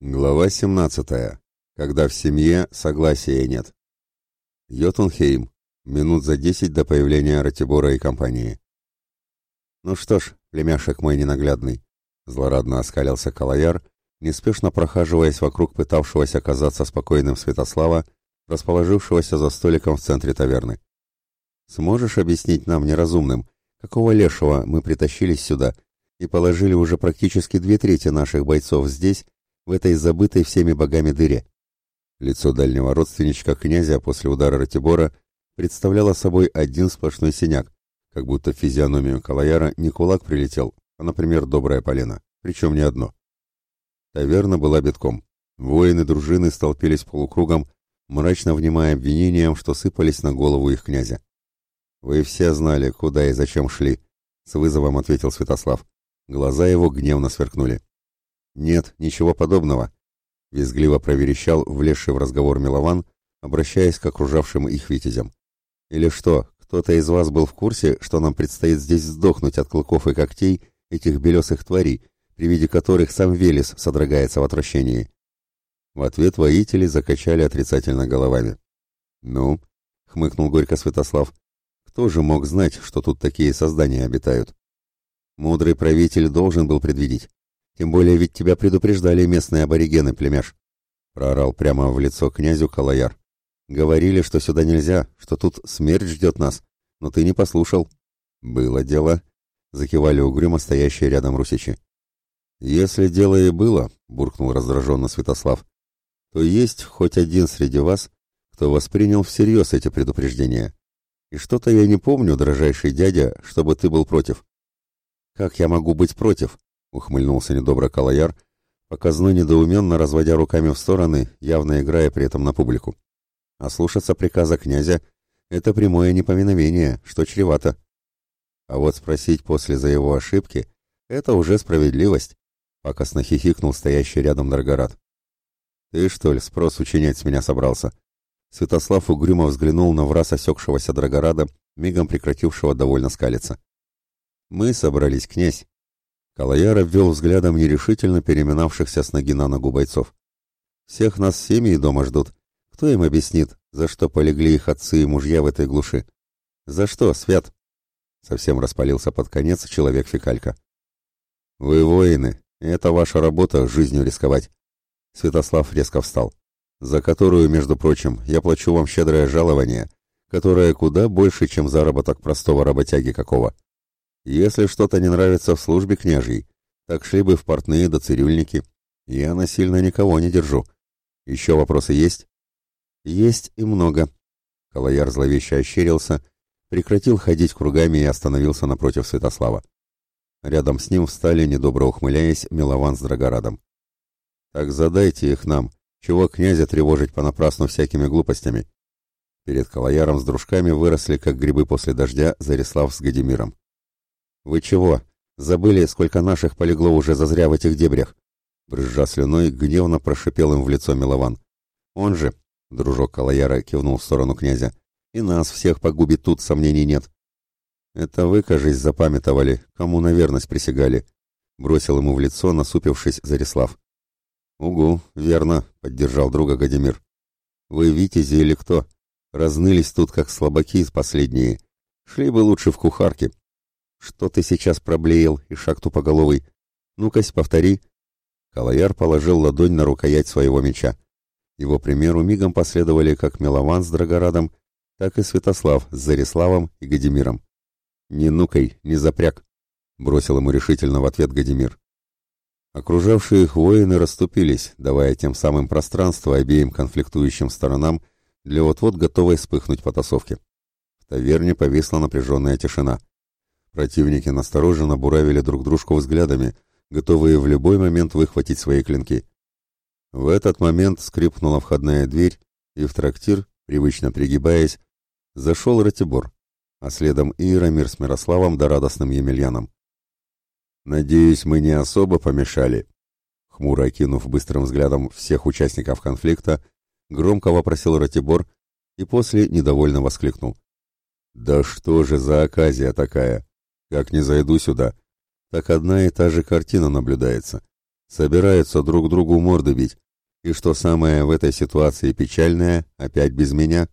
Глава 17. Когда в семье согласия нет. Йотунхейм. Минут за десять до появления Ратибора и компании. «Ну что ж, племяшек мой ненаглядный», — злорадно оскалился Калаяр, неспешно прохаживаясь вокруг пытавшегося казаться спокойным Святослава, расположившегося за столиком в центре таверны. «Сможешь объяснить нам, неразумным, какого лешего мы притащились сюда и положили уже практически две трети наших бойцов здесь, в этой забытой всеми богами дыре. Лицо дальнего родственничка князя после удара Ратибора представляло собой один сплошной синяк, как будто в физиономию Калаяра не кулак прилетел, а, например, добрая полена, причем не одно. Таверна была битком. Воины дружины столпились полукругом, мрачно внимая обвинениям, что сыпались на голову их князя. «Вы все знали, куда и зачем шли», — с вызовом ответил Святослав. Глаза его гневно сверкнули. Нет, ничего подобного, визгливо проверещал влезший в разговор Милован, обращаясь к окружавшим их витязям. Или что, кто-то из вас был в курсе, что нам предстоит здесь сдохнуть от клыков и когтей этих белесых тварей, при виде которых сам Велес содрогается в отвращении? В ответ воители закачали отрицательно головами. «Ну?» — хмыкнул горько Святослав. «Кто же мог знать, что тут такие создания обитают?» Мудрый правитель должен был предвидеть. Тем более ведь тебя предупреждали местные аборигены, племяш. Проорал прямо в лицо князю Калаяр. Говорили, что сюда нельзя, что тут смерть ждет нас. Но ты не послушал. Было дело. Закивали угрюмо стоящие рядом русичи. Если дело и было, буркнул раздраженно Святослав, то есть хоть один среди вас, кто воспринял всерьез эти предупреждения. И что-то я не помню, дрожайший дядя, чтобы ты был против. Как я могу быть против? — ухмыльнулся недобро Калаяр, показно недоуменно разводя руками в стороны, явно играя при этом на публику. А слушаться приказа князя — это прямое непоминовение, что чревато. А вот спросить после за его ошибки — это уже справедливость, — пакостно хихикнул стоящий рядом Даргарат. «Ты, что ли, спрос учинять с меня собрался?» Святослав угрюмо взглянул на враз осекшегося Драгорада, мигом прекратившего довольно скалиться. «Мы собрались, князь, Калаяр обвел взглядом нерешительно переминавшихся с ноги на ногу бойцов. «Всех нас семьи дома ждут. Кто им объяснит, за что полегли их отцы и мужья в этой глуши? За что, Свят?» Совсем распалился под конец человек-фекалька. «Вы воины. Это ваша работа — жизнью рисковать». Святослав резко встал. «За которую, между прочим, я плачу вам щедрое жалование, которое куда больше, чем заработок простого работяги какого. Если что-то не нравится в службе княжей, так шли бы в портные до да цирюльники. Я насильно никого не держу. Еще вопросы есть? Есть и много. Калаяр зловеще ощерился, прекратил ходить кругами и остановился напротив Святослава. Рядом с ним встали, недобро ухмыляясь, Милован с Драгорадом. «Так задайте их нам. Чего князя тревожить понапрасну всякими глупостями?» Перед Калаяром с дружками выросли, как грибы после дождя, Зарислав с Гадимиром. «Вы чего? Забыли, сколько наших полегло уже зазря в этих дебрях?» Брызжа слюной, гневно прошипел им в лицо Милован. «Он же!» — дружок Калаяра кивнул в сторону князя. «И нас всех погубит тут, сомнений нет». «Это вы, кажись, запамятовали, кому на верность присягали», — бросил ему в лицо, насупившись Зарислав. «Угу, верно», — поддержал друга Гадимир. «Вы витязи или кто? Разнылись тут, как слабаки последние. Шли бы лучше в кухарки, «Что ты сейчас проблеял, Ишак тупоголовый? Ну-кась, повтори!» Калаяр положил ладонь на рукоять своего меча. Его примеру мигом последовали как Мелован с Драгорадом, так и Святослав с Зариславом и Гадимиром. «Не нукай, не запряг!» — бросил ему решительно в ответ Гадимир. Окружавшие их воины расступились, давая тем самым пространство обеим конфликтующим сторонам для вот-вот готовой вспыхнуть потасовки. В таверне повисла напряженная тишина — Противники настороженно буравили друг дружку взглядами, готовые в любой момент выхватить свои клинки. В этот момент скрипнула входная дверь, и в трактир, привычно пригибаясь, зашел Ратибор, а следом и Рамир с Мирославом да радостным Емельяном. «Надеюсь, мы не особо помешали?» Хмуро окинув быстрым взглядом всех участников конфликта, громко вопросил Ратибор и после недовольно воскликнул. «Да что же за оказия такая? Как не зайду сюда, так одна и та же картина наблюдается. Собираются друг другу морды бить. И что самое в этой ситуации печальное, опять без меня.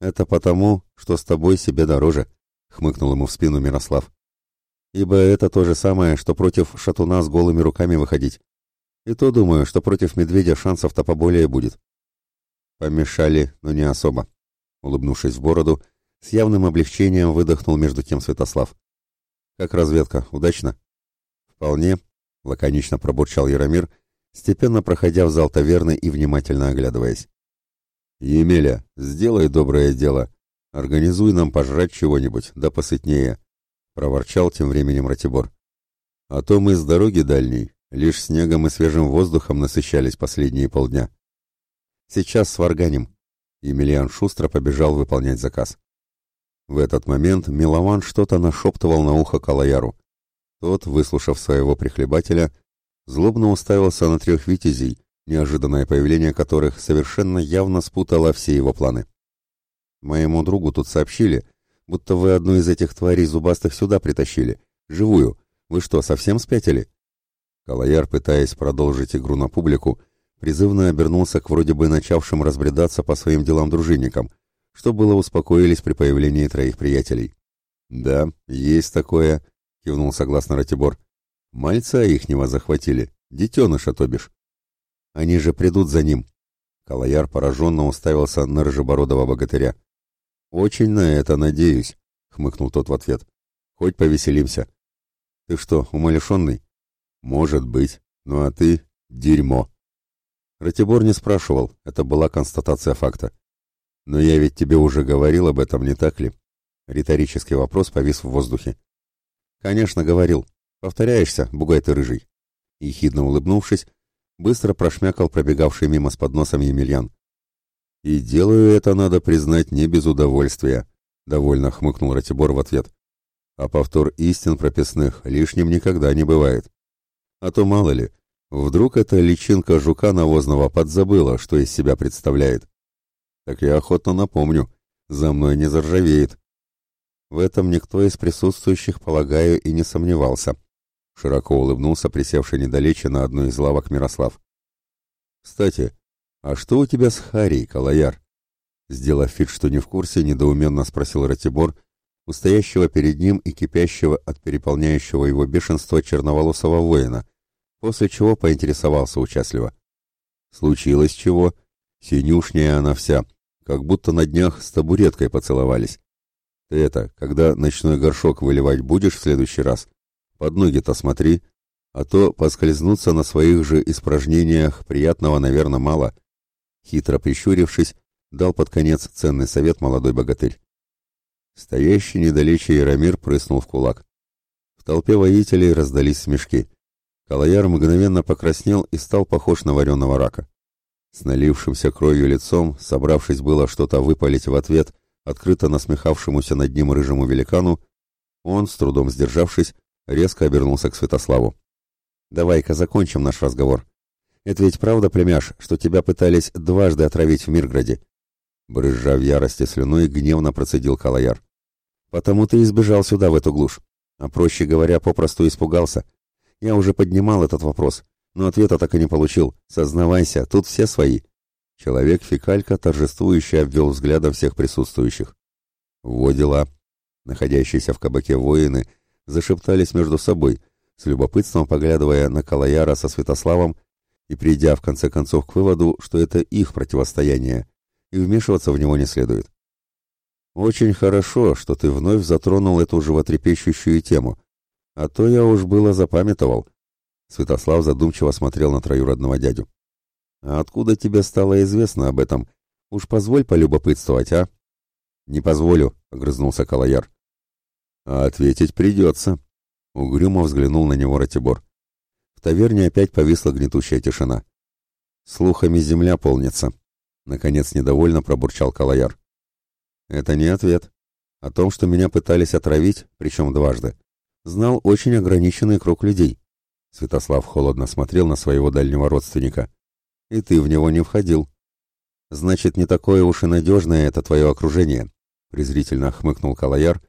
Это потому, что с тобой себе дороже, хмыкнул ему в спину Мирослав. Ибо это то же самое, что против шатуна с голыми руками выходить. И то думаю, что против медведя шансов-то поболее будет. Помешали, но не особо. Улыбнувшись в бороду, с явным облегчением выдохнул между тем Святослав. «Как разведка? Удачно?» «Вполне», — лаконично пробурчал Яромир, степенно проходя в зал таверны и внимательно оглядываясь. «Емеля, сделай доброе дело. Организуй нам пожрать чего-нибудь, да посытнее», — проворчал тем временем Ратибор. «А то мы с дороги дальней, лишь снегом и свежим воздухом насыщались последние полдня». «Сейчас сварганим», — Емельян шустро побежал выполнять заказ. В этот момент Милован что-то нашептывал на ухо Калаяру. Тот, выслушав своего прихлебателя, злобно уставился на трех витязей, неожиданное появление которых совершенно явно спутало все его планы. «Моему другу тут сообщили, будто вы одну из этих тварей зубастых сюда притащили. Живую. Вы что, совсем спятили?» Калаяр, пытаясь продолжить игру на публику, призывно обернулся к вроде бы начавшим разбредаться по своим делам дружинникам – что было успокоились при появлении троих приятелей. «Да, есть такое», — кивнул согласно Ратибор. «Мальца ихнего захватили, детеныша, то бишь. Они же придут за ним». Калаяр пораженно уставился на рыжебородого богатыря. «Очень на это надеюсь», — хмыкнул тот в ответ. «Хоть повеселимся». «Ты что, умалишенный?» «Может быть. Ну а ты — дерьмо». Ратибор не спрашивал, это была констатация факта. «Но я ведь тебе уже говорил об этом, не так ли?» Риторический вопрос повис в воздухе. «Конечно, говорил. Повторяешься, бугай ты рыжий». Ехидно улыбнувшись, быстро прошмякал пробегавший мимо с подносом Емельян. «И делаю это, надо признать, не без удовольствия», — довольно хмыкнул Ратибор в ответ. «А повтор истин прописных лишним никогда не бывает. А то мало ли, вдруг эта личинка жука навозного подзабыла, что из себя представляет. Так я охотно напомню. За мной не заржавеет. В этом никто из присутствующих, полагаю, и не сомневался. Широко улыбнулся присевший недалече на одной из лавок Мирослав. «Кстати, а что у тебя с Харей, Калаяр?» Сделав вид, что не в курсе, недоуменно спросил Ратибор, у стоящего перед ним и кипящего от переполняющего его бешенства черноволосого воина, после чего поинтересовался участливо. «Случилось чего? Синюшняя она вся, как будто на днях с табуреткой поцеловались. Ты это, когда ночной горшок выливать будешь в следующий раз, под ноги-то смотри, а то поскользнуться на своих же испражнениях приятного, наверное, мало. Хитро прищурившись, дал под конец ценный совет молодой богатырь. Стоящий недалече Яромир прыснул в кулак. В толпе воителей раздались смешки. Калаяр мгновенно покраснел и стал похож на вареного рака. С налившимся кровью лицом, собравшись было что-то выпалить в ответ, открыто насмехавшемуся над ним рыжему великану, он, с трудом сдержавшись, резко обернулся к Святославу. «Давай-ка закончим наш разговор. Это ведь правда, племяш, что тебя пытались дважды отравить в Мирграде?» Брызжа в ярости слюной, гневно процедил Калаяр. «Потому ты избежал сюда, в эту глушь. А проще говоря, попросту испугался. Я уже поднимал этот вопрос, но ответа так и не получил. Сознавайся, тут все свои. Человек-фекалька торжествующе обвел взглядом всех присутствующих. Во дела. Находящиеся в кабаке воины зашептались между собой, с любопытством поглядывая на Калаяра со Святославом и придя в конце концов к выводу, что это их противостояние, и вмешиваться в него не следует. «Очень хорошо, что ты вновь затронул эту животрепещущую тему, а то я уж было запамятовал», Святослав задумчиво смотрел на троюродного дядю. «А откуда тебе стало известно об этом? Уж позволь полюбопытствовать, а?» «Не позволю», — огрызнулся Калаяр. «А ответить придется», — угрюмо взглянул на него Ратибор. В таверне опять повисла гнетущая тишина. «Слухами земля полнится», — наконец недовольно пробурчал Калаяр. «Это не ответ. О том, что меня пытались отравить, причем дважды, знал очень ограниченный круг людей. Святослав холодно смотрел на своего дальнего родственника. «И ты в него не входил». «Значит, не такое уж и надежное это твое окружение», — презрительно хмыкнул Калаяр,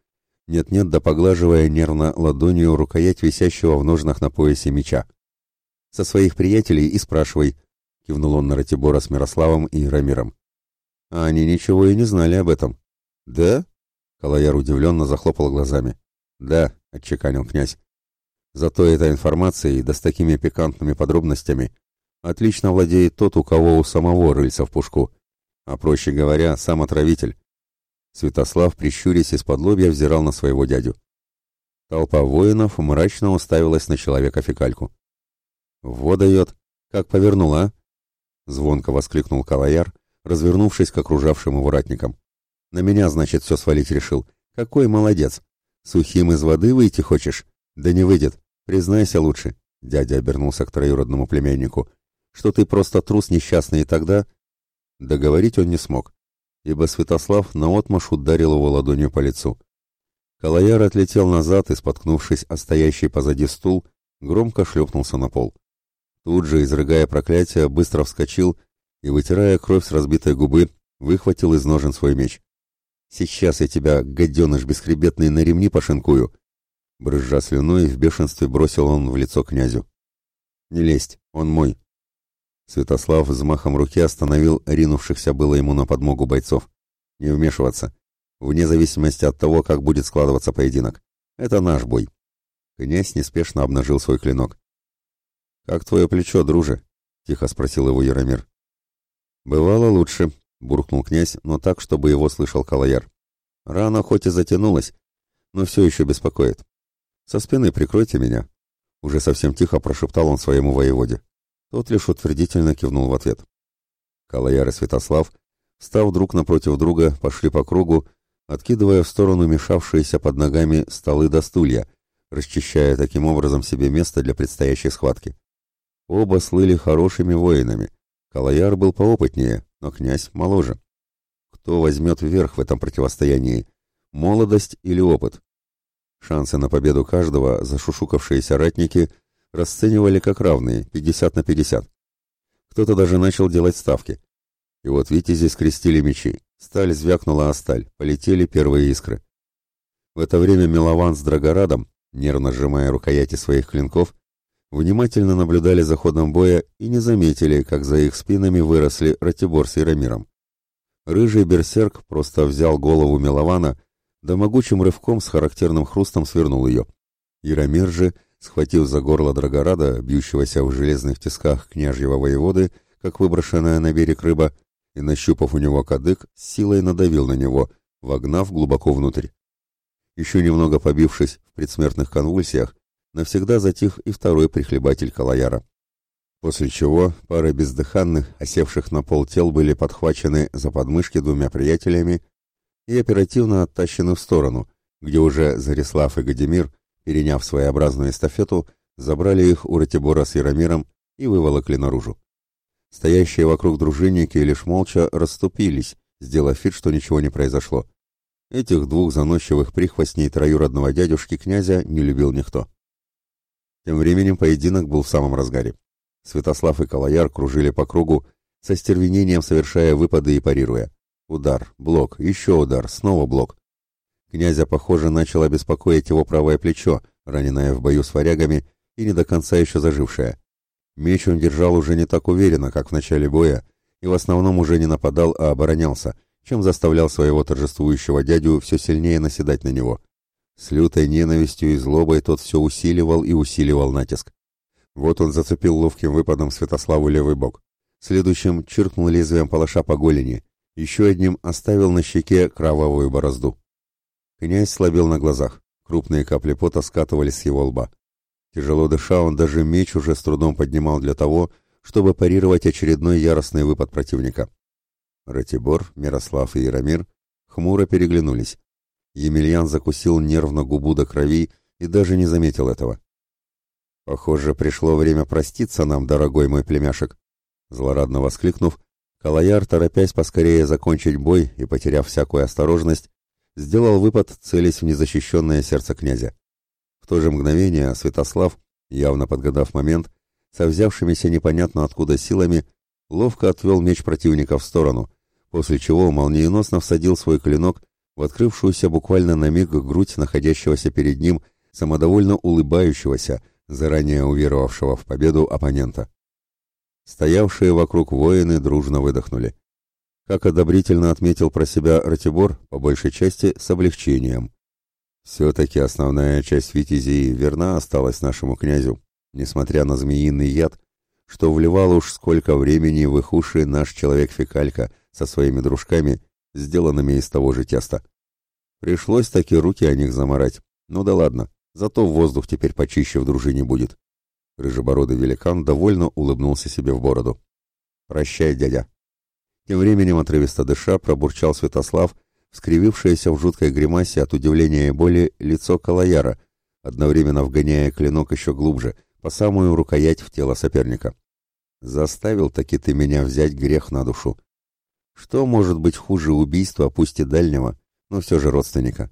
нет-нет, да поглаживая нервно ладонью рукоять висящего в ножнах на поясе меча. «Со своих приятелей и спрашивай», — кивнул он на Ратибора с Мирославом и Рамиром. «А они ничего и не знали об этом». «Да?» — Калаяр удивленно захлопал глазами. «Да», — отчеканил князь. Зато эта информация и да с такими пикантными подробностями, отлично владеет тот, у кого у самого рыльца в пушку, а, проще говоря, сам отравитель. Святослав, прищурясь из-под лобья, взирал на своего дядю. Толпа воинов мрачно уставилась на человека-фекальку. «Во дает! Как повернула, а!» — звонко воскликнул Калаяр, развернувшись к окружавшим его ратникам. «На меня, значит, все свалить решил. Какой молодец! Сухим из воды выйти хочешь? Да не выйдет. «Признайся лучше», — дядя обернулся к троюродному племяннику, «что ты просто трус несчастный и тогда...» Договорить он не смог, ибо Святослав наотмашь ударил его ладонью по лицу. Калаяр отлетел назад и, споткнувшись о стоящий позади стул, громко шлепнулся на пол. Тут же, изрыгая проклятие, быстро вскочил и, вытирая кровь с разбитой губы, выхватил из ножен свой меч. «Сейчас я тебя, гаденыш бесхребетный, на ремни пошинкую!» Брызжа слюной, в бешенстве бросил он в лицо князю. «Не лезь, он мой!» Святослав взмахом руки остановил ринувшихся было ему на подмогу бойцов. «Не вмешиваться, вне зависимости от того, как будет складываться поединок. Это наш бой!» Князь неспешно обнажил свой клинок. «Как твое плечо, друже?» — тихо спросил его Яромир. «Бывало лучше», — буркнул князь, но так, чтобы его слышал Калаяр. «Рана хоть и затянулась, но все еще беспокоит. Со спины прикройте меня, уже совсем тихо прошептал он своему воеводе. Тот лишь утвердительно кивнул в ответ. Калаяр и Святослав, став друг напротив друга, пошли по кругу, откидывая в сторону мешавшиеся под ногами столы до стулья, расчищая таким образом себе место для предстоящей схватки. Оба слыли хорошими воинами. Калаяр был поопытнее, но князь моложе. Кто возьмет верх в этом противостоянии? Молодость или опыт? Шансы на победу каждого зашушукавшиеся ратники расценивали как равные, 50 на 50. Кто-то даже начал делать ставки. И вот витязи скрестили мечи. Сталь звякнула о сталь, полетели первые искры. В это время Милован с Драгорадом, нервно сжимая рукояти своих клинков, внимательно наблюдали за ходом боя и не заметили, как за их спинами выросли Ратибор с Ирамиром. Рыжий берсерк просто взял голову Милована да могучим рывком с характерным хрустом свернул ее. Яромир же, схватив за горло Драгорада, бьющегося в железных тисках княжьего воеводы, как выброшенная на берег рыба, и, нащупав у него кадык, силой надавил на него, вогнав глубоко внутрь. Еще немного побившись в предсмертных конвульсиях, навсегда затих и второй прихлебатель Калаяра. После чего пары бездыханных, осевших на пол тел, были подхвачены за подмышки двумя приятелями и оперативно оттащены в сторону, где уже Зарислав и Гадимир, переняв своеобразную эстафету, забрали их у Ратибора с Яромиром и выволокли наружу. Стоящие вокруг дружинники лишь молча расступились, сделав вид, что ничего не произошло. Этих двух заносчивых прихвостней троюродного дядюшки князя не любил никто. Тем временем поединок был в самом разгаре. Святослав и Калаяр кружили по кругу, со стервенением совершая выпады и парируя. Удар, блок, еще удар, снова блок. Князя, похоже, начало беспокоить его правое плечо, раненое в бою с варягами и не до конца еще зажившее. Меч он держал уже не так уверенно, как в начале боя, и в основном уже не нападал, а оборонялся, чем заставлял своего торжествующего дядю все сильнее наседать на него. С лютой ненавистью и злобой тот все усиливал и усиливал натиск. Вот он зацепил ловким выпадом Святославу левый бок. Следующим чиркнул лезвием палаша по голени, еще одним оставил на щеке кровавую борозду. Князь слабел на глазах, крупные капли пота скатывались с его лба. Тяжело дыша, он даже меч уже с трудом поднимал для того, чтобы парировать очередной яростный выпад противника. Ратибор, Мирослав и Яромир хмуро переглянулись. Емельян закусил нервно губу до крови и даже не заметил этого. «Похоже, пришло время проститься нам, дорогой мой племяшек», — злорадно воскликнув, Калаяр, торопясь поскорее закончить бой и потеряв всякую осторожность, сделал выпад, целясь в незащищенное сердце князя. В то же мгновение Святослав, явно подгадав момент, со взявшимися непонятно откуда силами, ловко отвел меч противника в сторону, после чего молниеносно всадил свой клинок в открывшуюся буквально на миг грудь находящегося перед ним, самодовольно улыбающегося, заранее уверовавшего в победу оппонента. Стоявшие вокруг воины дружно выдохнули. Как одобрительно отметил про себя Ратибор, по большей части с облегчением. Все-таки основная часть Витязии верна осталась нашему князю, несмотря на змеиный яд, что вливал уж сколько времени в их уши наш человек-фекалька со своими дружками, сделанными из того же теста. Пришлось таки руки о них заморать. Ну да ладно, зато воздух теперь почище в дружине будет. Рыжебородый великан довольно улыбнулся себе в бороду. «Прощай, дядя!» Тем временем отрывисто дыша пробурчал Святослав, скривившееся в жуткой гримасе от удивления и боли лицо Калаяра, одновременно вгоняя клинок еще глубже, по самую рукоять в тело соперника. «Заставил таки ты меня взять грех на душу. Что может быть хуже убийства, пусть и дальнего, но все же родственника?»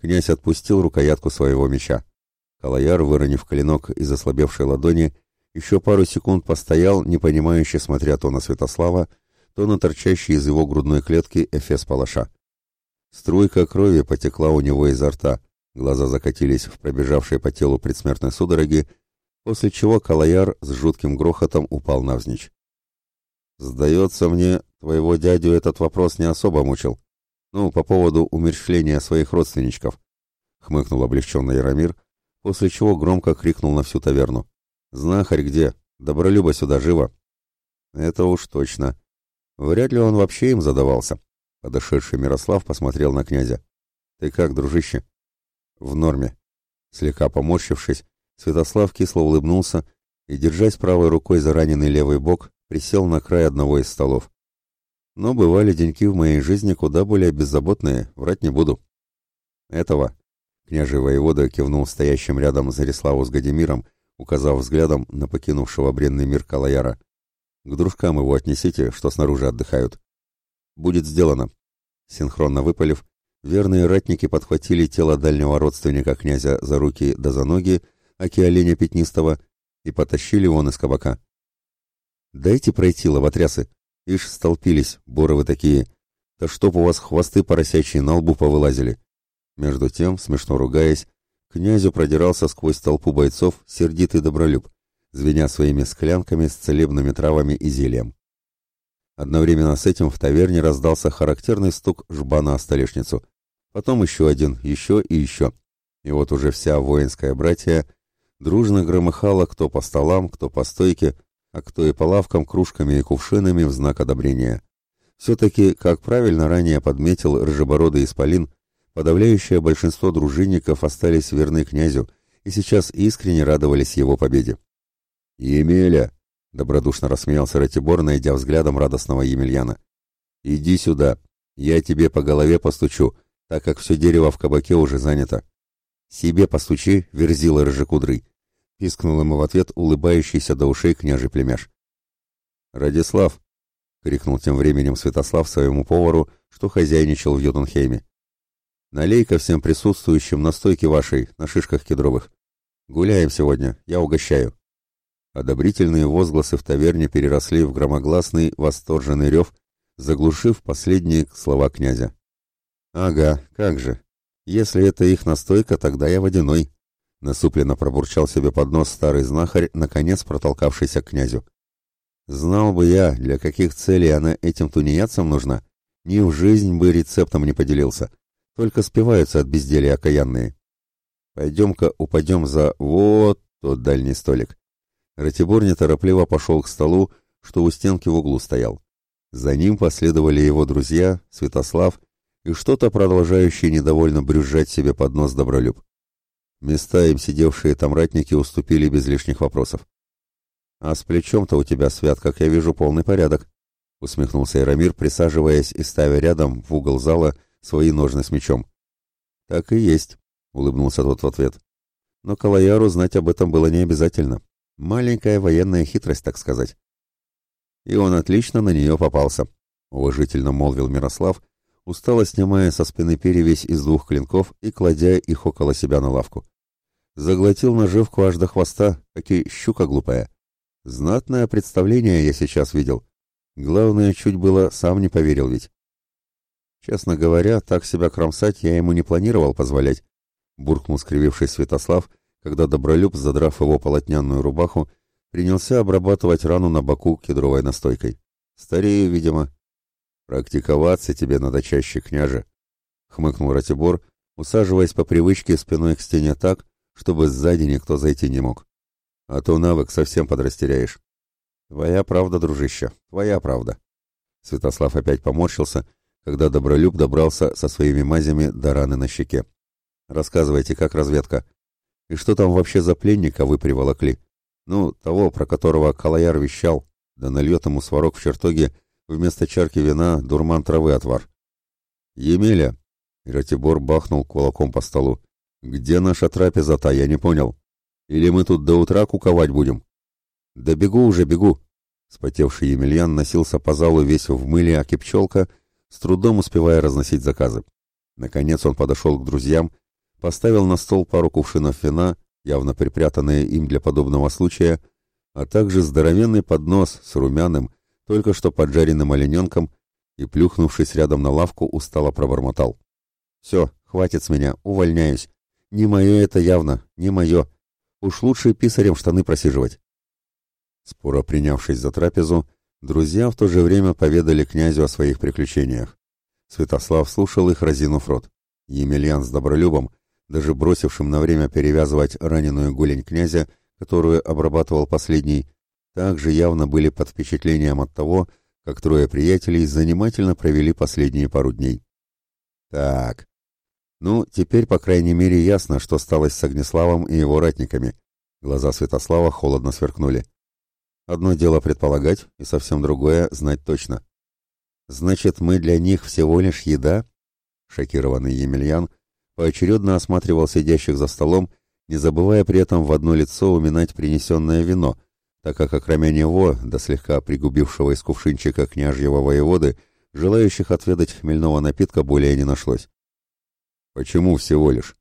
Князь отпустил рукоятку своего меча. Алаяр, выронив клинок из ослабевшей ладони, еще пару секунд постоял, непонимающе смотря то на Святослава, то на торчащий из его грудной клетки эфес палаша. Струйка крови потекла у него изо рта, глаза закатились в пробежавшей по телу предсмертной судороги, после чего Калаяр с жутким грохотом упал навзничь. «Сдается мне, твоего дядю этот вопрос не особо мучил. Ну, по поводу умерщвления своих родственничков», — хмыкнул облегченный Яромир, после чего громко крикнул на всю таверну. «Знахарь где? Добролюба сюда, живо!» «Это уж точно. Вряд ли он вообще им задавался». Подошедший Мирослав посмотрел на князя. «Ты как, дружище?» «В норме». Слегка поморщившись, Святослав кисло улыбнулся и, держась правой рукой за раненый левый бок, присел на край одного из столов. Но бывали деньки в моей жизни куда более беззаботные, врать не буду. Этого, Княжий воевода кивнул стоящим рядом Зариславу с Гадимиром, указав взглядом на покинувшего бренный мир Калаяра. «К дружкам его отнесите, что снаружи отдыхают». «Будет сделано». Синхронно выпалив, верные ратники подхватили тело дальнего родственника князя за руки да за ноги, аки оленя пятнистого, и потащили он из кабака. «Дайте пройти, ловотрясы!» Ишь, столпились, боровы такие. «Да чтоб у вас хвосты поросячьи на лбу повылазили!» Между тем, смешно ругаясь, князю продирался сквозь толпу бойцов сердитый добролюб, звеня своими склянками с целебными травами и зельем. Одновременно с этим в таверне раздался характерный стук жбана о столешницу. Потом еще один, еще и еще. И вот уже вся воинская братья дружно громыхала кто по столам, кто по стойке, а кто и по лавкам, кружками и кувшинами в знак одобрения. Все-таки, как правильно ранее подметил рыжебородый исполин, Подавляющее большинство дружинников остались верны князю и сейчас искренне радовались его победе. «Емеля!» — добродушно рассмеялся Ратибор, найдя взглядом радостного Емельяна. «Иди сюда, я тебе по голове постучу, так как все дерево в кабаке уже занято». «Себе постучи, верзила рыжекудрый!» — пискнул ему в ответ улыбающийся до ушей княжий племяш. «Радислав!» — крикнул тем временем Святослав своему повару, что хозяйничал в Йотунхейме. Налей ко всем присутствующим настойки вашей, на шишках кедровых. Гуляем сегодня, я угощаю». Одобрительные возгласы в таверне переросли в громогласный, восторженный рев, заглушив последние слова князя. «Ага, как же. Если это их настойка, тогда я водяной», — насупленно пробурчал себе под нос старый знахарь, наконец протолкавшийся к князю. «Знал бы я, для каких целей она этим тунеядцам нужна, ни в жизнь бы рецептом не поделился». Только спиваются от безделия окаянные. Пойдем-ка упадем за вот тот дальний столик. Ратибор неторопливо пошел к столу, что у стенки в углу стоял. За ним последовали его друзья, Святослав и что-то продолжающий недовольно брюзжать себе под нос добролюб. Места им сидевшие там ратники уступили без лишних вопросов. «А с плечом-то у тебя, Свят, как я вижу, полный порядок», — усмехнулся Ирамир, присаживаясь и ставя рядом в угол зала свои ножны с мечом. «Так и есть», — улыбнулся тот в ответ. Но Калаяру знать об этом было не обязательно. Маленькая военная хитрость, так сказать. И он отлично на нее попался, — уважительно молвил Мирослав, устало снимая со спины перевесь из двух клинков и кладя их около себя на лавку. Заглотил наживку аж до хвоста, как и щука глупая. Знатное представление я сейчас видел. Главное, чуть было, сам не поверил ведь. Честно говоря, так себя кромсать я ему не планировал позволять, буркнул скрививший Святослав, когда Добролюб, задрав его полотняную рубаху, принялся обрабатывать рану на боку кедровой настойкой. Старею, видимо. Практиковаться тебе надо чаще, княже, хмыкнул Ратибор, усаживаясь по привычке спиной к стене так, чтобы сзади никто зайти не мог. А то навык совсем подрастеряешь. Твоя правда, дружище, твоя правда. Святослав опять поморщился, когда Добролюб добрался со своими мазями до раны на щеке. «Рассказывайте, как разведка? И что там вообще за пленника вы приволокли? Ну, того, про которого Калаяр вещал, да нальет ему сварок в чертоге вместо чарки вина дурман травы отвар». «Емеля!» — Ратибор бахнул кулаком по столу. «Где наша трапеза-то, я не понял. Или мы тут до утра куковать будем?» «Да бегу уже, бегу!» Спотевший Емельян носился по залу весь в мыле, а кипчелка — с трудом успевая разносить заказы. Наконец он подошел к друзьям, поставил на стол пару кувшинов вина, явно припрятанные им для подобного случая, а также здоровенный поднос с румяным, только что поджаренным олененком, и, плюхнувшись рядом на лавку, устало пробормотал. «Все, хватит с меня, увольняюсь. Не мое это явно, не мое. Уж лучше писарем штаны просиживать». Споро принявшись за трапезу, Друзья в то же время поведали князю о своих приключениях. Святослав слушал их, разинув рот. Емельян с Добролюбом, даже бросившим на время перевязывать раненую голень князя, которую обрабатывал последний, также явно были под впечатлением от того, как трое приятелей занимательно провели последние пару дней. Так. Ну, теперь, по крайней мере, ясно, что стало с Огнеславом и его ратниками. Глаза Святослава холодно сверкнули. Одно дело предполагать, и совсем другое — знать точно. «Значит, мы для них всего лишь еда?» Шокированный Емельян поочередно осматривал сидящих за столом, не забывая при этом в одно лицо уминать принесенное вино, так как, окромя него, до слегка пригубившего из кувшинчика княжьего воеводы, желающих отведать хмельного напитка более не нашлось. «Почему всего лишь?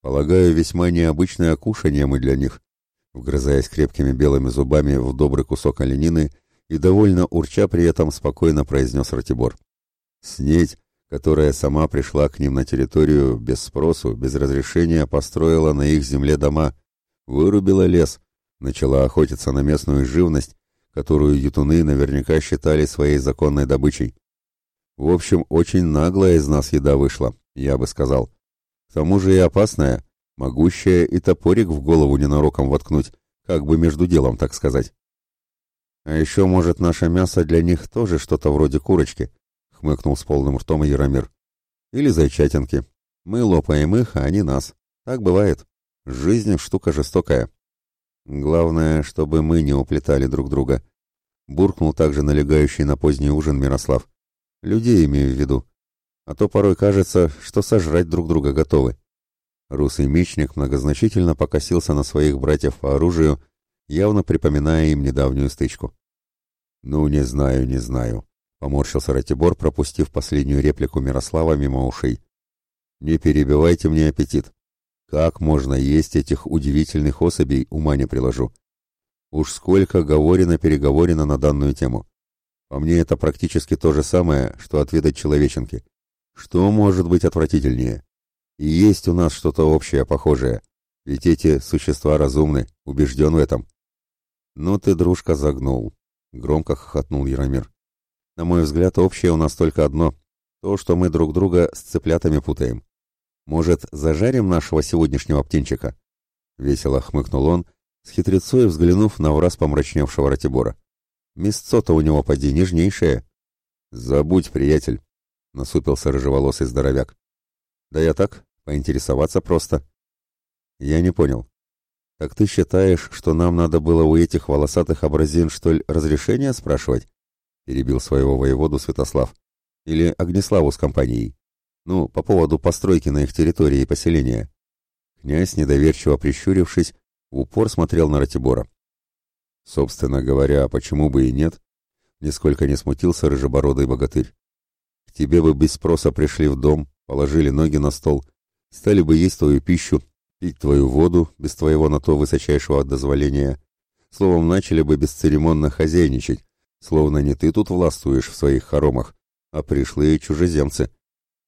Полагаю, весьма необычное кушанье мы для них», вгрызаясь крепкими белыми зубами в добрый кусок оленины и довольно урча при этом спокойно произнес Ратибор. снедь, которая сама пришла к ним на территорию без спросу, без разрешения, построила на их земле дома, вырубила лес, начала охотиться на местную живность, которую ютуны наверняка считали своей законной добычей. В общем, очень наглая из нас еда вышла, я бы сказал. К тому же и опасная, Могущая и топорик в голову ненароком воткнуть, как бы между делом, так сказать. А еще, может, наше мясо для них тоже что-то вроде курочки, хмыкнул с полным ртом Яромир. Или зайчатинки. Мы лопаем их, а они нас. Так бывает. Жизнь штука жестокая. Главное, чтобы мы не уплетали друг друга. Буркнул также налегающий на поздний ужин Мирослав. Людей имею в виду. А то порой кажется, что сожрать друг друга готовы. Русый мечник многозначительно покосился на своих братьев по оружию, явно припоминая им недавнюю стычку. «Ну, не знаю, не знаю», — поморщился Ратибор, пропустив последнюю реплику Мирослава мимо ушей. «Не перебивайте мне аппетит. Как можно есть этих удивительных особей, ума не приложу. Уж сколько говорено-переговорено на данную тему. По мне это практически то же самое, что отведать человеченки. Что может быть отвратительнее?» И есть у нас что-то общее, похожее. Ведь эти существа разумны, убежден в этом. Ну ты, дружка, загнул. Громко хохотнул Яромир. На мой взгляд, общее у нас только одно. То, что мы друг друга с цыплятами путаем. Может, зажарим нашего сегодняшнего птенчика? Весело хмыкнул он, с хитрецой взглянув на враз помрачневшего Ратибора. Мясцо-то у него поди нежнейшее. Забудь, приятель, насупился рыжеволосый здоровяк. Да я так, поинтересоваться просто. Я не понял. Так ты считаешь, что нам надо было у этих волосатых образин, что ли, разрешение спрашивать? Перебил своего воеводу Святослав. Или Огнеславу с компанией. Ну, по поводу постройки на их территории поселения. Князь, недоверчиво прищурившись, в упор смотрел на Ратибора. Собственно говоря, почему бы и нет? Нисколько не смутился рыжебородый богатырь. К тебе бы без спроса пришли в дом, положили ноги на стол, стали бы есть твою пищу, пить твою воду без твоего на то высочайшего дозволения. Словом, начали бы бесцеремонно хозяйничать, словно не ты тут властвуешь в своих хоромах, а пришлые чужеземцы.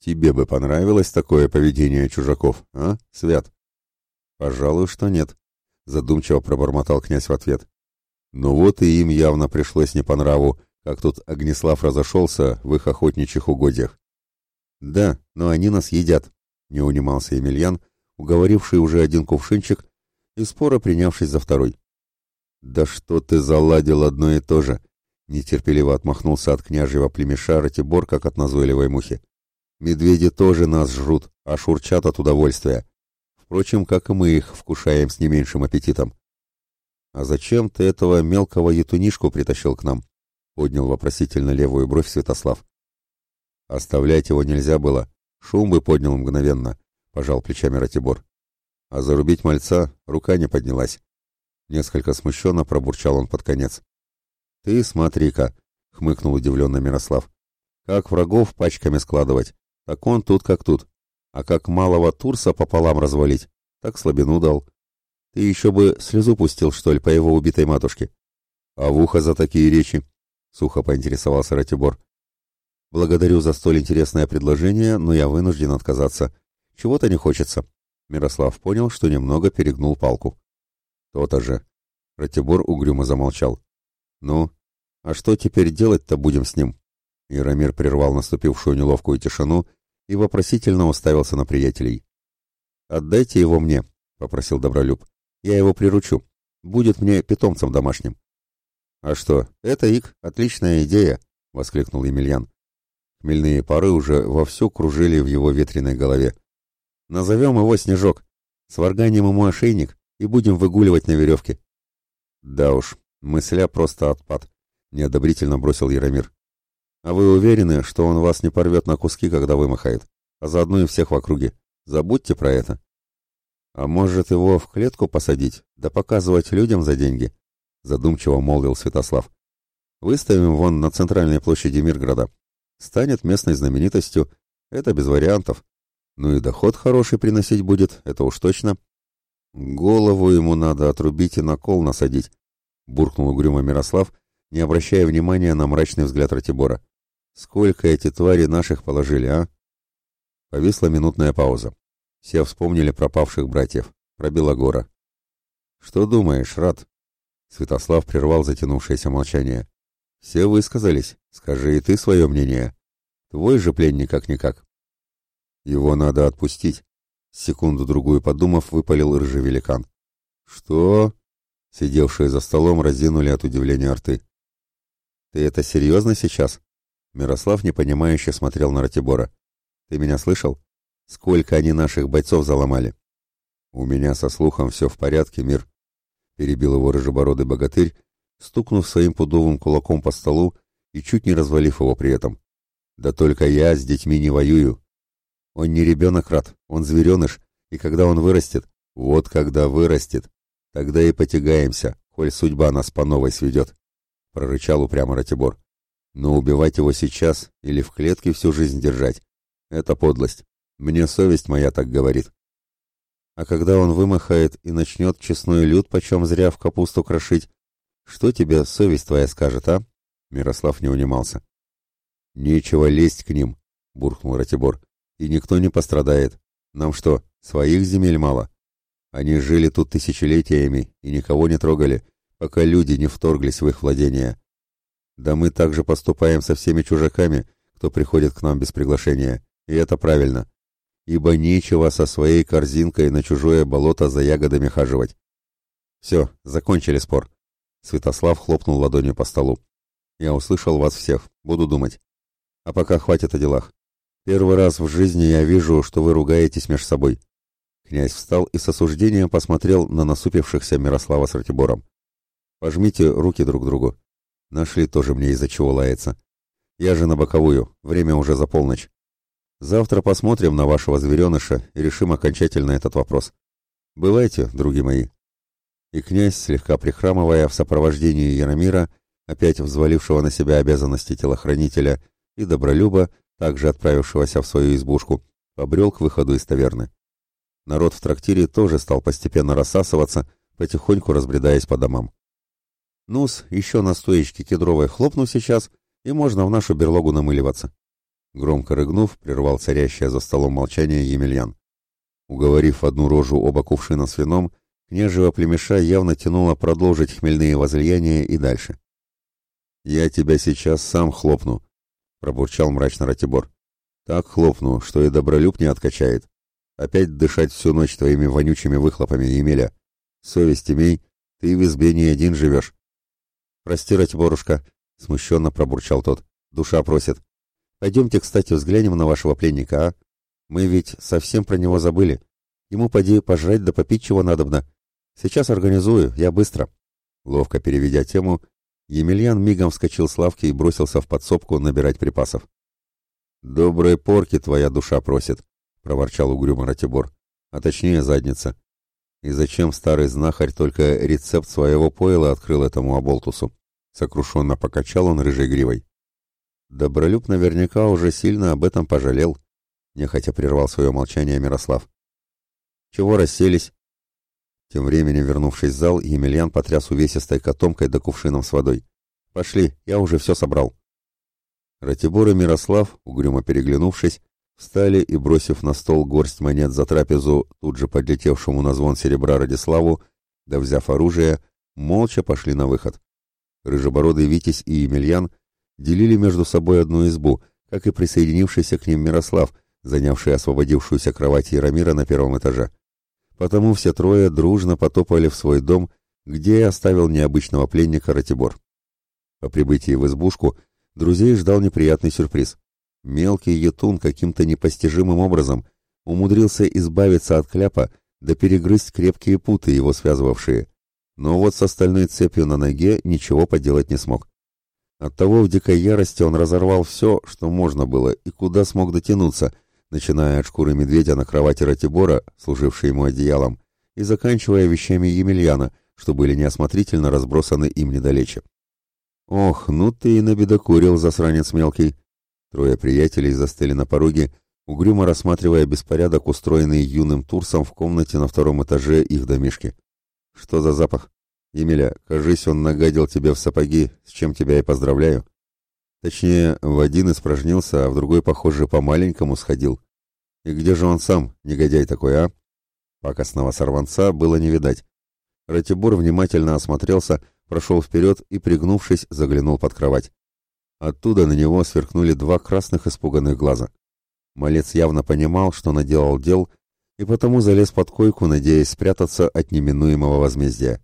Тебе бы понравилось такое поведение чужаков, а, Свят? Пожалуй, что нет, задумчиво пробормотал князь в ответ. Но вот и им явно пришлось не по нраву, как тут Огнеслав разошелся в их охотничьих угодьях. «Да, но они нас едят», — не унимался Емельян, уговоривший уже один кувшинчик и споро принявшись за второй. «Да что ты заладил одно и то же!» — нетерпеливо отмахнулся от княжьего племеша Ратибор, как от назойливой мухи. «Медведи тоже нас жрут, а шурчат от удовольствия. Впрочем, как и мы их вкушаем с не меньшим аппетитом». «А зачем ты этого мелкого етунишку притащил к нам?» — поднял вопросительно левую бровь Святослав. Оставлять его нельзя было. Шум бы поднял мгновенно, пожал плечами Ратибор. А зарубить мальца рука не поднялась. Несколько смущенно пробурчал он под конец. «Ты смотри-ка», — хмыкнул удивленно Мирослав. «Как врагов пачками складывать? Так он тут как тут. А как малого Турса пополам развалить, так слабину дал. Ты еще бы слезу пустил, что ли, по его убитой матушке?» «А в ухо за такие речи?» — сухо поинтересовался Ратибор. Благодарю за столь интересное предложение, но я вынужден отказаться. Чего-то не хочется. Мирослав понял, что немного перегнул палку. То-то же. Ратибор угрюмо замолчал. Ну, а что теперь делать-то будем с ним? Ирамир прервал наступившую неловкую тишину и вопросительно уставился на приятелей. «Отдайте его мне», — попросил Добролюб. «Я его приручу. Будет мне питомцем домашним». «А что, это, Ик, отличная идея», — воскликнул Емельян. Мельные пары уже вовсю кружили в его ветреной голове. «Назовем его Снежок. Сварганим ему ошейник и будем выгуливать на веревке». «Да уж, мысля просто отпад», — неодобрительно бросил Яромир. «А вы уверены, что он вас не порвет на куски, когда вымахает, а заодно и всех в округе? Забудьте про это». «А может, его в клетку посадить, да показывать людям за деньги?» — задумчиво молвил Святослав. «Выставим вон на центральной площади Мирграда станет местной знаменитостью, это без вариантов. Ну и доход хороший приносить будет, это уж точно. Голову ему надо отрубить и на кол насадить, буркнул угрюмо Мирослав, не обращая внимания на мрачный взгляд Ратибора. Сколько эти твари наших положили, а? Повисла минутная пауза. Все вспомнили пропавших братьев, про Белогора. Что думаешь, Рат? Святослав прервал затянувшееся молчание. Все высказались. Скажи и ты свое мнение. Твой же пленник как-никак. Его надо отпустить. Секунду-другую подумав, выпалил ржевеликан. Что? Сидевшие за столом разинули от удивления рты. Ты это серьезно сейчас? Мирослав непонимающе смотрел на Ратибора. Ты меня слышал? Сколько они наших бойцов заломали? У меня со слухом все в порядке, мир. Перебил его рыжебородый богатырь стукнув своим пудовым кулаком по столу и чуть не развалив его при этом. «Да только я с детьми не воюю. Он не ребенок, Рад, он звереныш, и когда он вырастет, вот когда вырастет, тогда и потягаемся, коль судьба нас по новой сведет», — прорычал упрямо Ратибор. «Но убивать его сейчас или в клетке всю жизнь держать — это подлость. Мне совесть моя так говорит». А когда он вымахает и начнет честной люд почем зря в капусту крошить, что тебе совесть твоя скажет, а? Мирослав не унимался. Нечего лезть к ним, буркнул Ратибор. И никто не пострадает. Нам что, своих земель мало? Они жили тут тысячелетиями и никого не трогали, пока люди не вторглись в их владения. Да мы также поступаем со всеми чужаками, кто приходит к нам без приглашения, и это правильно. Ибо нечего со своей корзинкой на чужое болото за ягодами хаживать. Все, закончили спор. Святослав хлопнул ладонью по столу. «Я услышал вас всех. Буду думать. А пока хватит о делах. Первый раз в жизни я вижу, что вы ругаетесь между собой». Князь встал и с осуждением посмотрел на насупившихся Мирослава с Ратибором. «Пожмите руки друг другу. Нашли тоже мне из-за чего лаяться. Я же на боковую. Время уже за полночь. Завтра посмотрим на вашего звереныша и решим окончательно этот вопрос. Бывайте, други мои» и князь, слегка прихрамывая в сопровождении Яромира, опять взвалившего на себя обязанности телохранителя, и Добролюба, также отправившегося в свою избушку, побрел к выходу из таверны. Народ в трактире тоже стал постепенно рассасываться, потихоньку разбредаясь по домам. Нус, еще на стоечке кедровой хлопну сейчас, и можно в нашу берлогу намыливаться. Громко рыгнув, прервал царящее за столом молчание Емельян. Уговорив одну рожу оба кувшина с вином, Княжего племеша явно тянуло продолжить хмельные возлияния и дальше. «Я тебя сейчас сам хлопну», — пробурчал мрачно Ратибор. «Так хлопну, что и добролюб не откачает. Опять дышать всю ночь твоими вонючими выхлопами, Емеля. Совесть имей, ты в избе не один живешь». «Прости, Ратиборушка», — смущенно пробурчал тот. «Душа просит. Пойдемте, кстати, взглянем на вашего пленника, а? Мы ведь совсем про него забыли. Ему поди пожрать да попить чего надобно». Сейчас организую, я быстро. Ловко переведя тему, Емельян мигом вскочил с лавки и бросился в подсобку набирать припасов. «Доброй порки твоя душа просит», — проворчал угрюмо Ратибор, — «а точнее задница. И зачем старый знахарь только рецепт своего пойла открыл этому оболтусу?» Сокрушенно покачал он рыжей гривой. Добролюб наверняка уже сильно об этом пожалел, — нехотя прервал свое молчание Мирослав. «Чего расселись?» Тем временем, вернувшись в зал, Емельян потряс увесистой котомкой да кувшином с водой. «Пошли, я уже все собрал». Ратибор и Мирослав, угрюмо переглянувшись, встали и, бросив на стол горсть монет за трапезу, тут же подлетевшему на звон серебра Радиславу, да взяв оружие, молча пошли на выход. Рыжебородый Витязь и Емельян делили между собой одну избу, как и присоединившийся к ним Мирослав, занявший освободившуюся кровать Яромира на первом этаже потому все трое дружно потопали в свой дом, где оставил необычного пленника Ратибор. По прибытии в избушку друзей ждал неприятный сюрприз. Мелкий етун каким-то непостижимым образом умудрился избавиться от кляпа да перегрызть крепкие путы, его связывавшие. Но вот с остальной цепью на ноге ничего поделать не смог. Оттого в дикой ярости он разорвал все, что можно было и куда смог дотянуться, начиная от шкуры медведя на кровати Ратибора, служившей ему одеялом, и заканчивая вещами Емельяна, что были неосмотрительно разбросаны им недалече. «Ох, ну ты и набедокурил, засранец мелкий!» Трое приятелей застыли на пороге, угрюмо рассматривая беспорядок, устроенный юным Турсом в комнате на втором этаже их домишки. «Что за запах? Емеля, кажись, он нагадил тебе в сапоги, с чем тебя и поздравляю!» Точнее, в один испражнился, а в другой, похоже, по-маленькому сходил. И где же он сам, негодяй такой, а? Пакостного сорванца было не видать. Ратибор внимательно осмотрелся, прошел вперед и, пригнувшись, заглянул под кровать. Оттуда на него сверкнули два красных испуганных глаза. Малец явно понимал, что наделал дел, и потому залез под койку, надеясь спрятаться от неминуемого возмездия.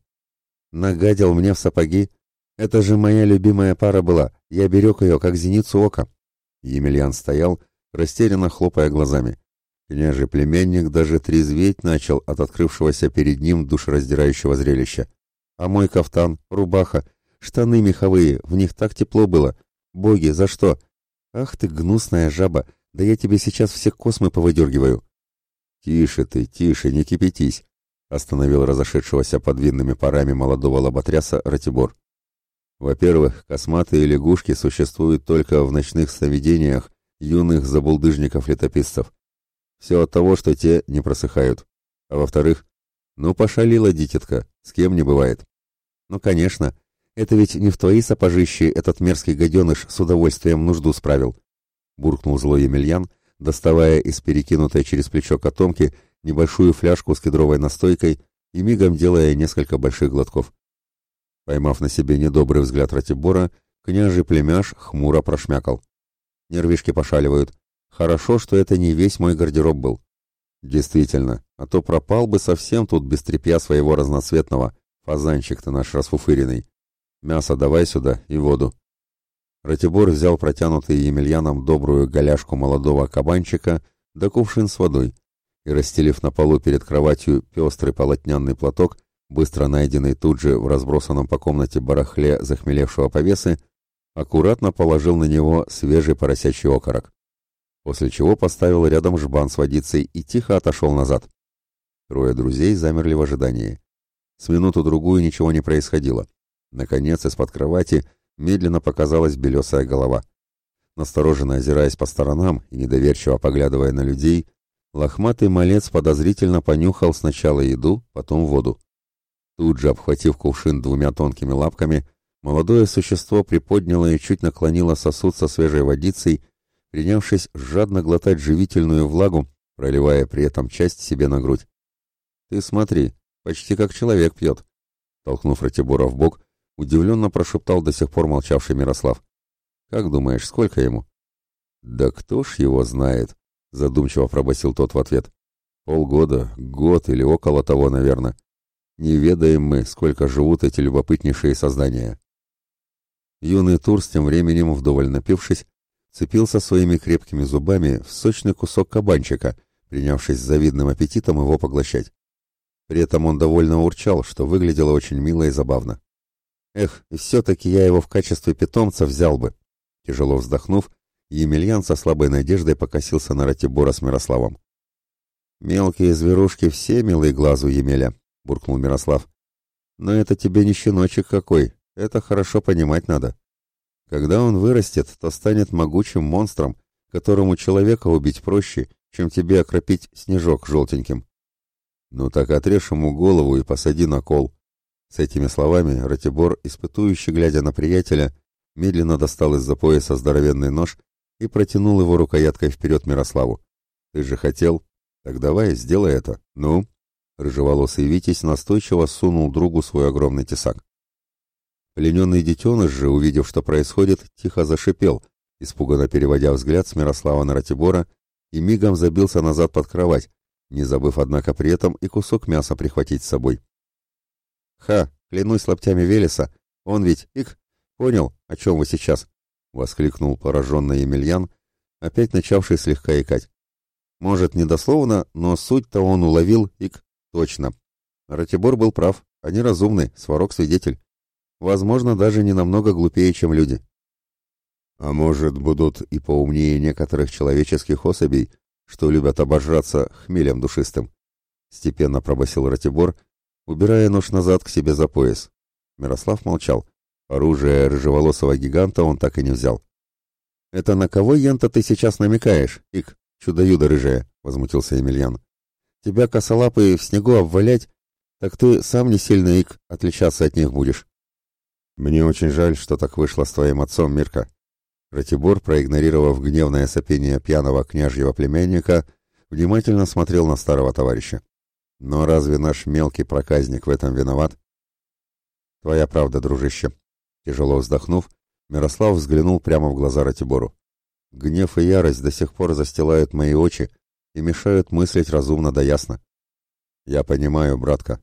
«Нагадил мне в сапоги. Это же моя любимая пара была. Я берег ее, как зеницу ока». Емельян стоял, растерянно хлопая глазами. Княже-племенник даже трезветь начал от открывшегося перед ним душераздирающего зрелища. А мой кафтан, рубаха, штаны меховые, в них так тепло было. Боги, за что? Ах ты гнусная жаба, да я тебе сейчас все космы повыдергиваю. Тише ты, тише, не кипятись, остановил разошедшегося под винными парами молодого лоботряса Ратибор. Во-первых, косматые лягушки существуют только в ночных сновидениях юных забулдыжников-летописцев. Все от того, что те не просыхают. А во-вторых, ну пошалила дитятка, с кем не бывает. Ну, конечно, это ведь не в твои сапожищи этот мерзкий гаденыш с удовольствием нужду справил. Буркнул злой Емельян, доставая из перекинутой через плечо котомки небольшую фляжку с кедровой настойкой и мигом делая несколько больших глотков. Поймав на себе недобрый взгляд Ратибора, княжий племяш хмуро прошмякал. Нервишки пошаливают, Хорошо, что это не весь мой гардероб был. Действительно, а то пропал бы совсем тут без тряпья своего разноцветного. Фазанчик-то наш расфуфыренный. Мясо давай сюда и воду. Ратибор взял протянутый Емельяном добрую голяшку молодого кабанчика да кувшин с водой и, расстелив на полу перед кроватью пестрый полотняный платок, быстро найденный тут же в разбросанном по комнате барахле захмелевшего повесы, аккуратно положил на него свежий поросячий окорок после чего поставил рядом жбан с водицей и тихо отошел назад. Трое друзей замерли в ожидании. С минуту-другую ничего не происходило. Наконец, из-под кровати медленно показалась белесая голова. Настороженно озираясь по сторонам и недоверчиво поглядывая на людей, лохматый малец подозрительно понюхал сначала еду, потом воду. Тут же, обхватив кувшин двумя тонкими лапками, молодое существо приподняло и чуть наклонило сосуд со свежей водицей принявшись жадно глотать живительную влагу, проливая при этом часть себе на грудь. «Ты смотри, почти как человек пьет», — толкнув Ратибора в бок, удивленно прошептал до сих пор молчавший Мирослав. «Как думаешь, сколько ему?» «Да кто ж его знает?» — задумчиво пробасил тот в ответ. «Полгода, год или около того, наверное. Не ведаем мы, сколько живут эти любопытнейшие создания». Юный Тур, с тем временем вдоволь напившись, цепился своими крепкими зубами в сочный кусок кабанчика, принявшись с завидным аппетитом его поглощать. При этом он довольно урчал, что выглядело очень мило и забавно. «Эх, и все-таки я его в качестве питомца взял бы!» Тяжело вздохнув, Емельян со слабой надеждой покосился на Ратибора с Мирославом. «Мелкие зверушки все милые глазу Емеля», — буркнул Мирослав. «Но это тебе не щеночек какой, это хорошо понимать надо». Когда он вырастет, то станет могучим монстром, которому человека убить проще, чем тебе окропить снежок желтеньким. Ну так отрежь ему голову и посади на кол. С этими словами Ратибор, испытующий, глядя на приятеля, медленно достал из-за пояса здоровенный нож и протянул его рукояткой вперед Мирославу. «Ты же хотел? Так давай, сделай это. Ну?» Рыжеволосый Витязь настойчиво сунул другу свой огромный тесак. Плененный детеныш же, увидев, что происходит, тихо зашипел, испуганно переводя взгляд с Мирослава на Ратибора, и мигом забился назад под кровать, не забыв, однако, при этом и кусок мяса прихватить с собой. «Ха! Клянусь лаптями Велеса! Он ведь, ик, понял, о чем вы сейчас!» — воскликнул пораженный Емельян, опять начавший слегка икать. Может, недословно, но суть-то он уловил, ик, точно. Ратибор был прав, они разумны, сварок свидетель возможно, даже не намного глупее, чем люди. А может, будут и поумнее некоторых человеческих особей, что любят обожраться хмелем душистым, степенно пробасил Ратибор, убирая нож назад к себе за пояс. Мирослав молчал. Оружие рыжеволосого гиганта он так и не взял. «Это на кого, Янта, ты сейчас намекаешь, Ик, чудо-юдо рыжая?» — возмутился Емельян. «Тебя косолапые в снегу обвалять, так ты сам не сильно, Ик, отличаться от них будешь. «Мне очень жаль, что так вышло с твоим отцом, Мирка». Ратибор, проигнорировав гневное сопение пьяного княжьего племянника, внимательно смотрел на старого товарища. «Но разве наш мелкий проказник в этом виноват?» «Твоя правда, дружище». Тяжело вздохнув, Мирослав взглянул прямо в глаза Ратибору. «Гнев и ярость до сих пор застилают мои очи и мешают мыслить разумно да ясно». «Я понимаю, братка».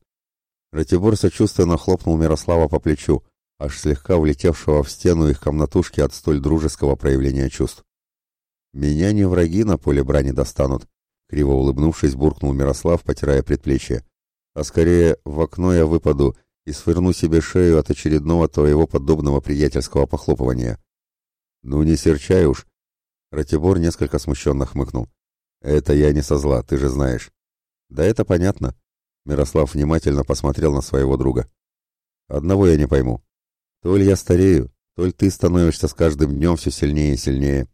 Ратибор сочувственно хлопнул Мирослава по плечу, аж слегка влетевшего в стену их комнатушки от столь дружеского проявления чувств. «Меня не враги на поле брани достанут», — криво улыбнувшись, буркнул Мирослав, потирая предплечье. «А скорее в окно я выпаду и сверну себе шею от очередного твоего подобного приятельского похлопывания». «Ну не серчай уж», — Ратибор несколько смущенно хмыкнул. «Это я не со зла, ты же знаешь». «Да это понятно», — Мирослав внимательно посмотрел на своего друга. «Одного я не пойму. То ли я старею, то ли ты становишься с каждым днем все сильнее и сильнее.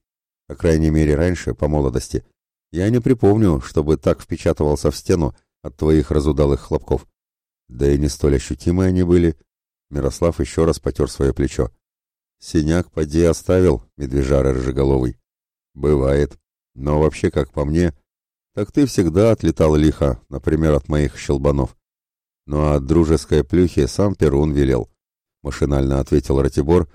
По крайней мере, раньше, по молодости. Я не припомню, чтобы так впечатывался в стену от твоих разудалых хлопков. Да и не столь ощутимы они были. Мирослав еще раз потер свое плечо. Синяк поди оставил, медвежара рыжеголовый. Бывает. Но вообще, как по мне, так ты всегда отлетал лихо, например, от моих щелбанов. Ну а от дружеской плюхи сам Перун велел. — машинально ответил Ратибор,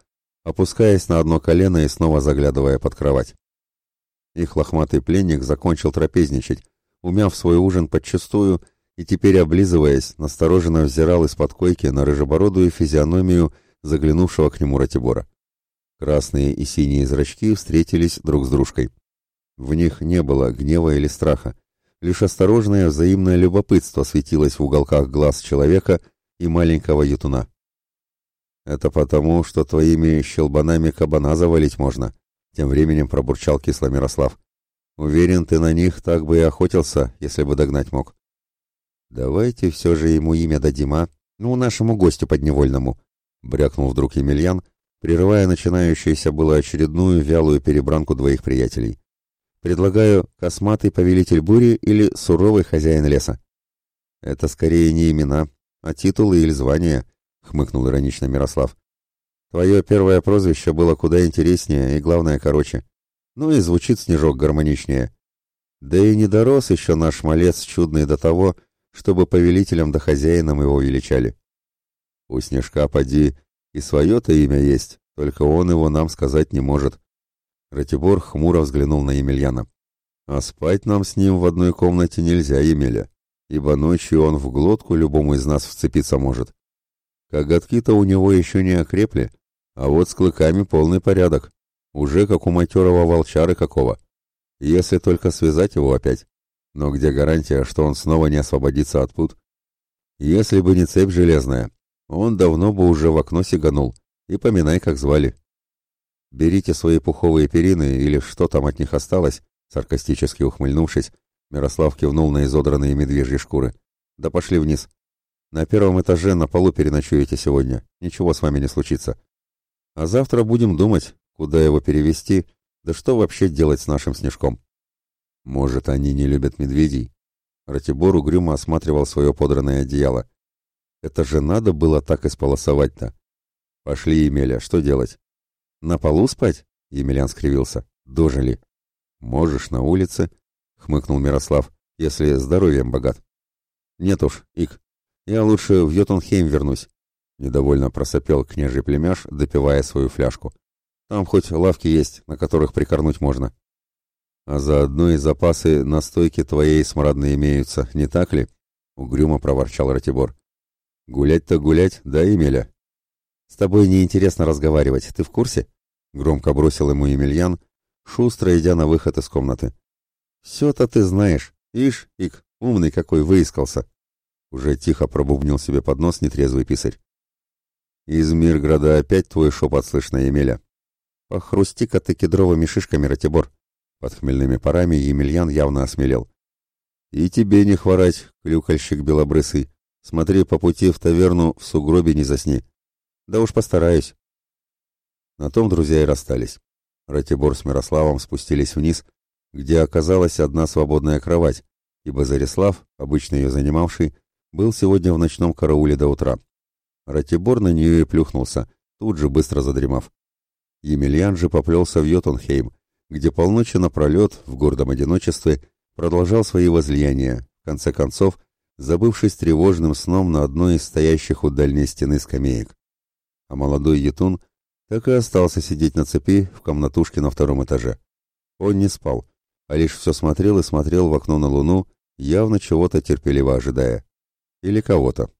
опускаясь на одно колено и снова заглядывая под кровать. Их лохматый пленник закончил трапезничать, умяв свой ужин подчистую, и теперь, облизываясь, настороженно взирал из-под койки на рыжебородую физиономию заглянувшего к нему Ратибора. Красные и синие зрачки встретились друг с дружкой. В них не было гнева или страха. Лишь осторожное взаимное любопытство светилось в уголках глаз человека и маленького ютуна. «Это потому, что твоими щелбанами кабана завалить можно», — тем временем пробурчал кисло Мирослав. «Уверен, ты на них так бы и охотился, если бы догнать мог». «Давайте все же ему имя дадим, а? Ну, нашему гостю подневольному», — брякнул вдруг Емельян, прерывая начинающуюся было очередную вялую перебранку двоих приятелей. «Предлагаю косматый повелитель бури или суровый хозяин леса». «Это скорее не имена, а титулы или звания», хмыкнул иронично Мирослав. Твое первое прозвище было куда интереснее и, главное, короче. Ну и звучит снежок гармоничнее. Да и не дорос еще наш малец чудный до того, чтобы повелителем да хозяином его величали. У снежка поди и свое-то имя есть, только он его нам сказать не может. Ратибор хмуро взглянул на Емельяна. А спать нам с ним в одной комнате нельзя, Емеля, ибо ночью он в глотку любому из нас вцепиться может. Коготки-то у него еще не окрепли, а вот с клыками полный порядок. Уже как у матерого волчары какого. Если только связать его опять. Но где гарантия, что он снова не освободится от пут? Если бы не цепь железная, он давно бы уже в окно сиганул. И поминай, как звали. «Берите свои пуховые перины или что там от них осталось», саркастически ухмыльнувшись, Мирослав кивнул на изодранные медвежьи шкуры. «Да пошли вниз. На первом этаже на полу переночуете сегодня. Ничего с вами не случится. А завтра будем думать, куда его перевести, да что вообще делать с нашим снежком. Может, они не любят медведей? Ратибор угрюмо осматривал свое подранное одеяло. Это же надо было так исполосовать-то. Пошли, Емеля, что делать? На полу спать? Емельян скривился. Дожили. Можешь на улице, хмыкнул Мирослав, если здоровьем богат. Нет уж, Ик, я лучше в Йотунхейм вернусь», — недовольно просопел княжий племяш, допивая свою фляжку. «Там хоть лавки есть, на которых прикорнуть можно». «А заодно и запасы настойки твоей смрадной имеются, не так ли?» — угрюмо проворчал Ратибор. «Гулять-то гулять, да, Эмиля?» «С тобой неинтересно разговаривать, ты в курсе?» — громко бросил ему Емельян, шустро идя на выход из комнаты. «Все-то ты знаешь. Ишь, Ик, умный какой выискался!» Уже тихо пробубнил себе под нос нетрезвый писарь. «Из Мирграда опять твой шепот слышно, Емеля!» «Похрусти-ка ты кедровыми шишками, Ратибор!» Под хмельными парами Емельян явно осмелел. «И тебе не хворать, клюкальщик белобрысый. Смотри по пути в таверну, в сугробе не засни. Да уж постараюсь». На том друзья и расстались. Ратибор с Мирославом спустились вниз, где оказалась одна свободная кровать, ибо Зарислав, обычно ее занимавший, был сегодня в ночном карауле до утра. Ратибор на нее и плюхнулся, тут же быстро задремав. Емельян же поплелся в Йотунхейм, где полночи напролет, в гордом одиночестве, продолжал свои возлияния, в конце концов, забывшись тревожным сном на одной из стоящих у дальней стены скамеек. А молодой Етун так и остался сидеть на цепи в комнатушке на втором этаже. Он не спал, а лишь все смотрел и смотрел в окно на луну, явно чего-то терпеливо ожидая или кого-то.